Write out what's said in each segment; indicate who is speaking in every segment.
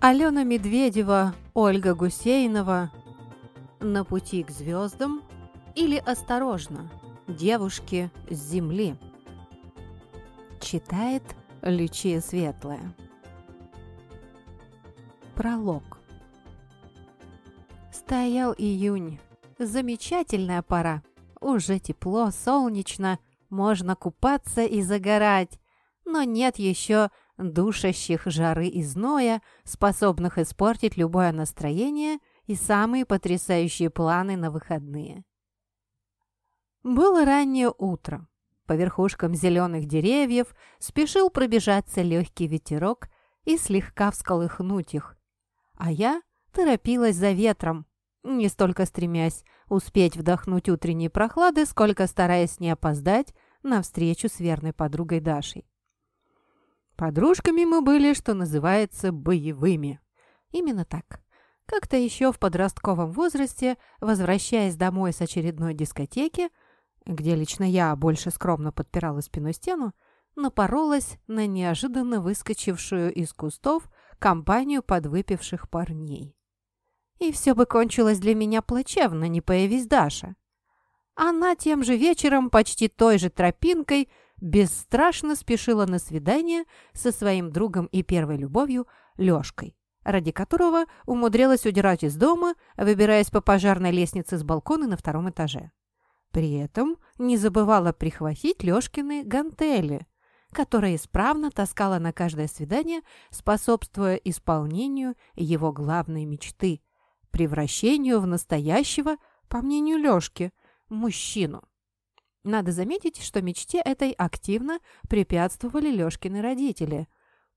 Speaker 1: Алена Медведева, Ольга Гусейнова «На пути к звездам» или «Осторожно! Девушки с земли» Читает Лючия Светлая Пролог Стоял июнь. Замечательная пора. Уже тепло, солнечно, можно купаться и загорать. Но нет еще душащих жары и зноя, способных испортить любое настроение и самые потрясающие планы на выходные. Было раннее утро. По верхушкам зеленых деревьев спешил пробежаться легкий ветерок и слегка всколыхнуть их. А я торопилась за ветром, не столько стремясь успеть вдохнуть утренней прохлады, сколько стараясь не опоздать на встречу с верной подругой Дашей. Подружками мы были, что называется, боевыми. Именно так. Как-то еще в подростковом возрасте, возвращаясь домой с очередной дискотеки, где лично я больше скромно подпирала спиной стену, напоролась на неожиданно выскочившую из кустов компанию подвыпивших парней. И все бы кончилось для меня плачевно, не появись Даша. Она тем же вечером, почти той же тропинкой, бесстрашно спешила на свидание со своим другом и первой любовью Лёшкой, ради которого умудрилась удирать из дома, выбираясь по пожарной лестнице с балкона на втором этаже. При этом не забывала прихватить Лёшкины гантели, которые исправно таскала на каждое свидание, способствуя исполнению его главной мечты – превращению в настоящего, по мнению Лёшки, мужчину. Надо заметить, что мечте этой активно препятствовали Лёшкины родители,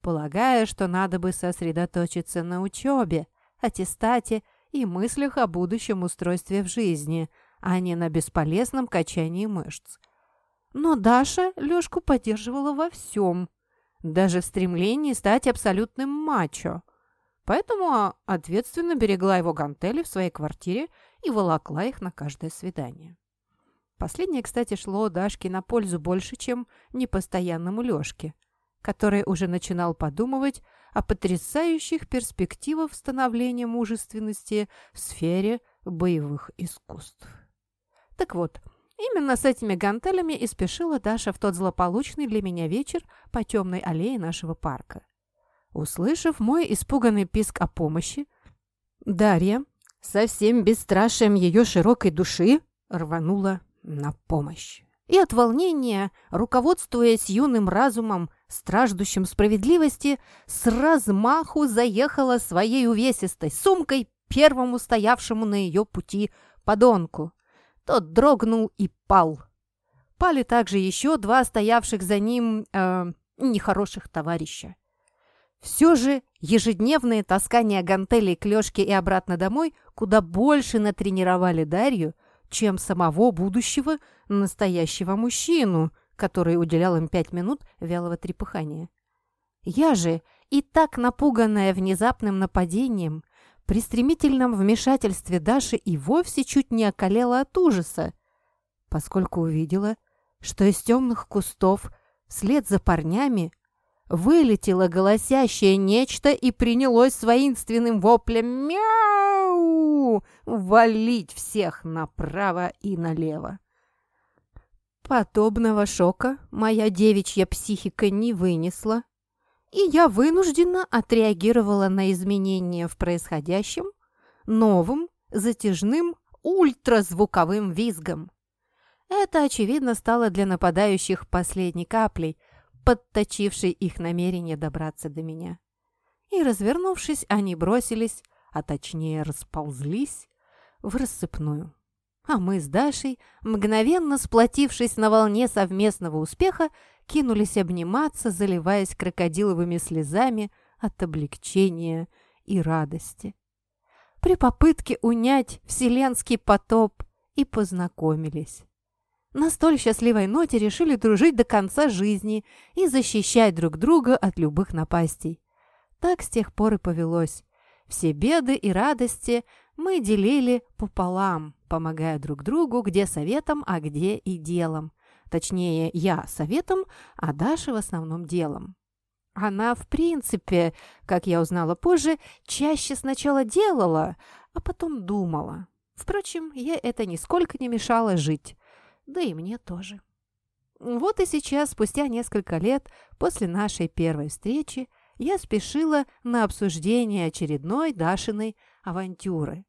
Speaker 1: полагая, что надо бы сосредоточиться на учебе, аттестате и мыслях о будущем устройстве в жизни, а не на бесполезном качании мышц. Но Даша Лёшку поддерживала во всем, даже в стремлении стать абсолютным мачо. Поэтому ответственно берегла его гантели в своей квартире и волокла их на каждое свидание. Последнее, кстати, шло Дашке на пользу больше, чем непостоянному Лёшке, который уже начинал подумывать о потрясающих перспективах становления мужественности в сфере боевых искусств. Так вот, именно с этими гантелями и спешила Даша в тот злополучный для меня вечер по темной аллее нашего парка. Услышав мой испуганный писк о помощи, Дарья, совсем бесстрашием ее широкой души, рванула на помощь. И от волнения, руководствуясь юным разумом, страждущим справедливости, с размаху заехала своей увесистой сумкой первому стоявшему на ее пути подонку. Тот дрогнул и пал. Пали также еще два стоявших за ним э, нехороших товарища. Все же ежедневные таскания гантелей к Лешке и обратно домой куда больше натренировали Дарью, чем самого будущего настоящего мужчину, который уделял им пять минут вялого трепыхания. Я же, и так напуганная внезапным нападением, при стремительном вмешательстве Даши и вовсе чуть не околела от ужаса, поскольку увидела, что из темных кустов вслед за парнями вылетело голосящее нечто и принялось с воинственным воплем «Мяу!» Валить всех направо и налево. Подобного шока моя девичья психика не вынесла, и я вынужденно отреагировала на изменения в происходящем новым, затяжным, ультразвуковым визгом. Это, очевидно, стало для нападающих последней каплей – подточивший их намерение добраться до меня. И, развернувшись, они бросились, а точнее расползлись, в рассыпную. А мы с Дашей, мгновенно сплотившись на волне совместного успеха, кинулись обниматься, заливаясь крокодиловыми слезами от облегчения и радости. При попытке унять вселенский потоп и познакомились на столь счастливой ноте решили дружить до конца жизни и защищать друг друга от любых напастей. Так с тех пор и повелось. Все беды и радости мы делили пополам, помогая друг другу где советом, а где и делом. Точнее, я советом, а Даша в основном делом. Она, в принципе, как я узнала позже, чаще сначала делала, а потом думала. Впрочем, ей это нисколько не мешало жить. Да и мне тоже. Вот и сейчас, спустя несколько лет после нашей первой встречи, я спешила на обсуждение очередной Дашиной авантюры.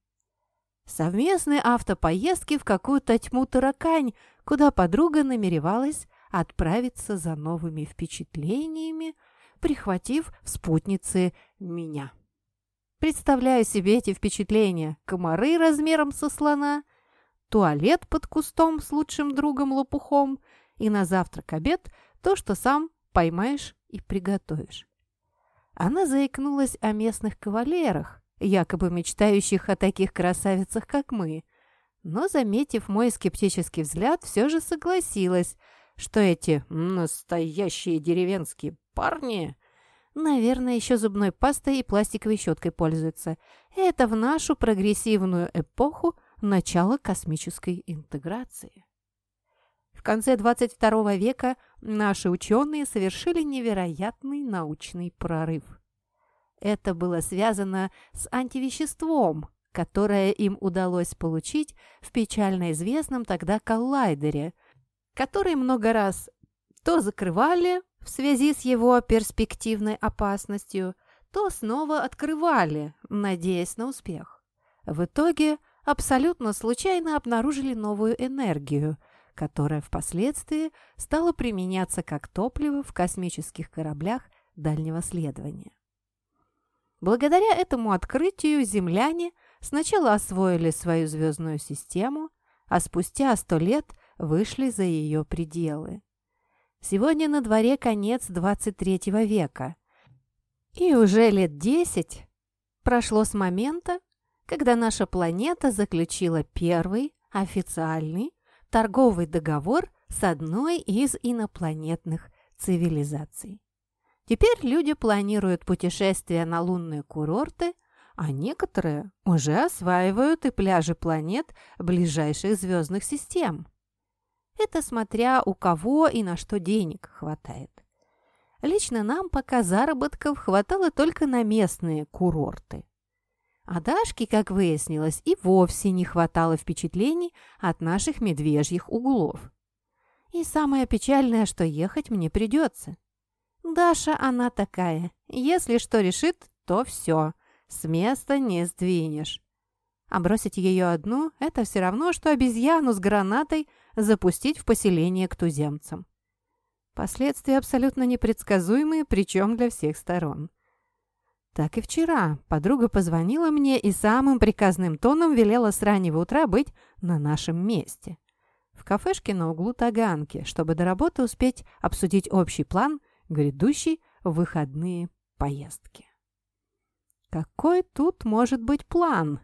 Speaker 1: Совместные автопоездки в какую-то тьму таракань, куда подруга намеревалась отправиться за новыми впечатлениями, прихватив в спутницы меня. Представляю себе эти впечатления. Комары размером со слона, туалет под кустом с лучшим другом-лопухом и на завтрак-обед то, что сам поймаешь и приготовишь. Она заикнулась о местных кавалерах, якобы мечтающих о таких красавицах, как мы, но, заметив мой скептический взгляд, все же согласилась, что эти настоящие деревенские парни Наверное, еще зубной пастой и пластиковой щеткой пользуются. Это в нашу прогрессивную эпоху начало космической интеграции. В конце 22 века наши ученые совершили невероятный научный прорыв. Это было связано с антивеществом, которое им удалось получить в печально известном тогда коллайдере, который много раз то закрывали, в связи с его перспективной опасностью, то снова открывали, надеясь на успех. В итоге абсолютно случайно обнаружили новую энергию, которая впоследствии стала применяться как топливо в космических кораблях дальнего следования. Благодаря этому открытию земляне сначала освоили свою звездную систему, а спустя сто лет вышли за ее пределы. Сегодня на дворе конец 23 века. И уже лет 10 прошло с момента, когда наша планета заключила первый официальный торговый договор с одной из инопланетных цивилизаций. Теперь люди планируют путешествия на лунные курорты, а некоторые уже осваивают и пляжи планет ближайших звездных систем. Это смотря у кого и на что денег хватает. Лично нам пока заработков хватало только на местные курорты. А Дашке, как выяснилось, и вовсе не хватало впечатлений от наших медвежьих углов. И самое печальное, что ехать мне придется. Даша она такая. Если что решит, то все. С места не сдвинешь. А бросить ее одну – это все равно, что обезьяну с гранатой – запустить в поселение к туземцам. Последствия абсолютно непредсказуемые, причем для всех сторон. Так и вчера подруга позвонила мне и самым приказным тоном велела с раннего утра быть на нашем месте. В кафешке на углу Таганки, чтобы до работы успеть обсудить общий план грядущей выходные поездки. Какой тут может быть план?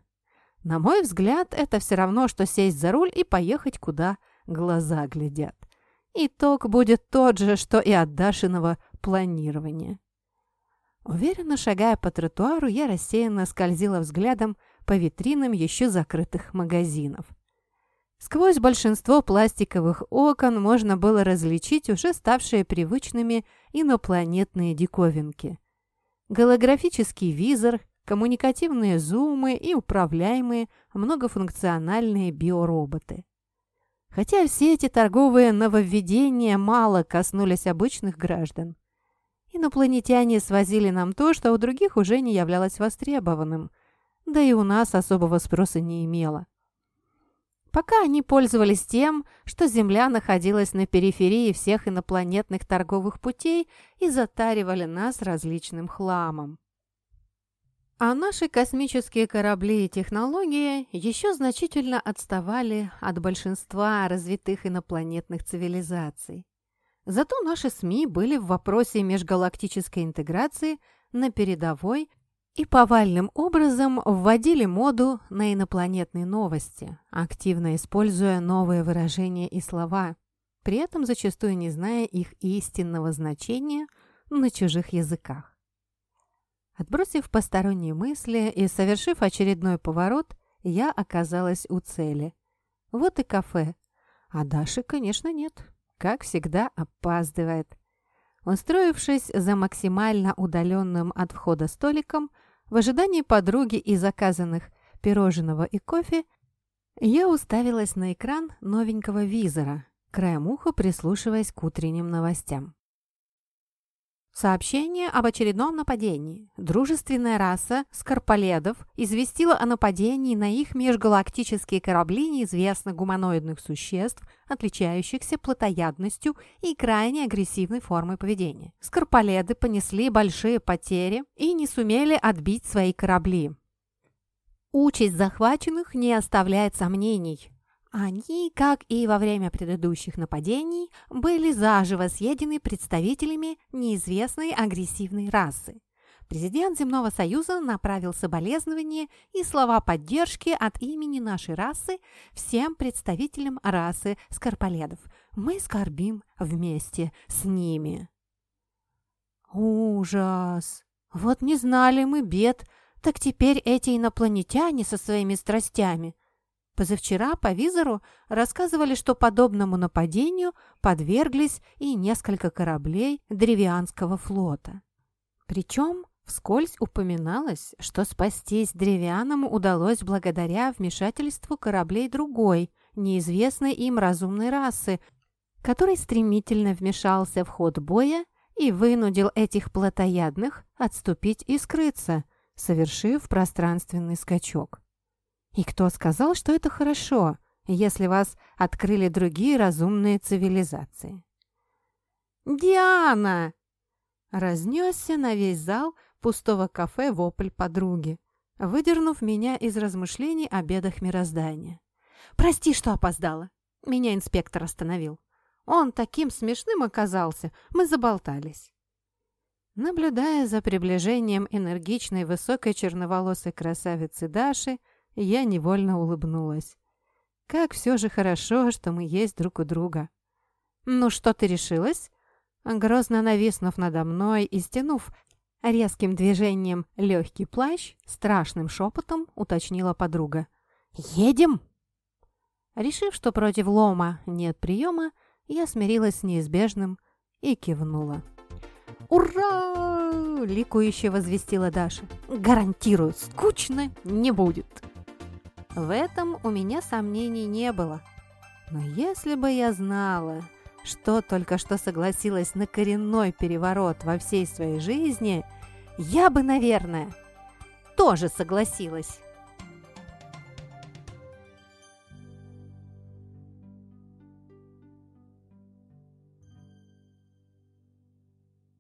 Speaker 1: На мой взгляд, это все равно, что сесть за руль и поехать куда глаза глядят. Итог будет тот же, что и от Дашиного планирования. Уверенно шагая по тротуару, я рассеянно скользила взглядом по витринам еще закрытых магазинов. Сквозь большинство пластиковых окон можно было различить уже ставшие привычными инопланетные диковинки. Голографический визор, коммуникативные зумы и управляемые многофункциональные биороботы. Хотя все эти торговые нововведения мало коснулись обычных граждан. Инопланетяне свозили нам то, что у других уже не являлось востребованным, да и у нас особого спроса не имело. Пока они пользовались тем, что Земля находилась на периферии всех инопланетных торговых путей и затаривали нас различным хламом. А наши космические корабли и технологии еще значительно отставали от большинства развитых инопланетных цивилизаций. Зато наши СМИ были в вопросе межгалактической интеграции на передовой и повальным образом вводили моду на инопланетные новости, активно используя новые выражения и слова, при этом зачастую не зная их истинного значения на чужих языках. Отбросив посторонние мысли и совершив очередной поворот, я оказалась у цели. Вот и кафе. А Даши, конечно, нет. Как всегда, опаздывает. Устроившись за максимально удаленным от входа столиком, в ожидании подруги и заказанных пирожного и кофе, я уставилась на экран новенького визора, краем уха прислушиваясь к утренним новостям. Сообщение об очередном нападении. Дружественная раса скорполедов известила о нападении на их межгалактические корабли неизвестных гуманоидных существ, отличающихся плотоядностью и крайне агрессивной формой поведения. Скорполеды понесли большие потери и не сумели отбить свои корабли. Участь захваченных не оставляет сомнений. Они, как и во время предыдущих нападений, были заживо съедены представителями неизвестной агрессивной расы. Президент Земного Союза направил соболезнования и слова поддержки от имени нашей расы всем представителям расы скорполедов. Мы скорбим вместе с ними. Ужас! Вот не знали мы бед, так теперь эти инопланетяне со своими страстями – Позавчера по визору рассказывали, что подобному нападению подверглись и несколько кораблей Древианского флота. Причем вскользь упоминалось, что спастись Древианам удалось благодаря вмешательству кораблей другой, неизвестной им разумной расы, который стремительно вмешался в ход боя и вынудил этих плотоядных отступить и скрыться, совершив пространственный скачок. И кто сказал, что это хорошо, если вас открыли другие разумные цивилизации? «Диана!» Разнесся на весь зал пустого кафе вопль подруги, выдернув меня из размышлений о бедах мироздания. «Прости, что опоздала!» Меня инспектор остановил. Он таким смешным оказался, мы заболтались. Наблюдая за приближением энергичной высокой черноволосой красавицы Даши, я невольно улыбнулась. Как все же хорошо, что мы есть друг у друга. «Ну что ты решилась?» Грозно нависнув надо мной и стянув резким движением легкий плащ, страшным шепотом уточнила подруга. «Едем?» Решив, что против лома нет приема, я смирилась с неизбежным и кивнула. «Ура!» — ликующе возвестила Даша. «Гарантирую, скучно не будет!» В этом у меня сомнений не было. Но если бы я знала, что только что согласилась на коренной переворот во всей своей жизни, я бы, наверное, тоже согласилась.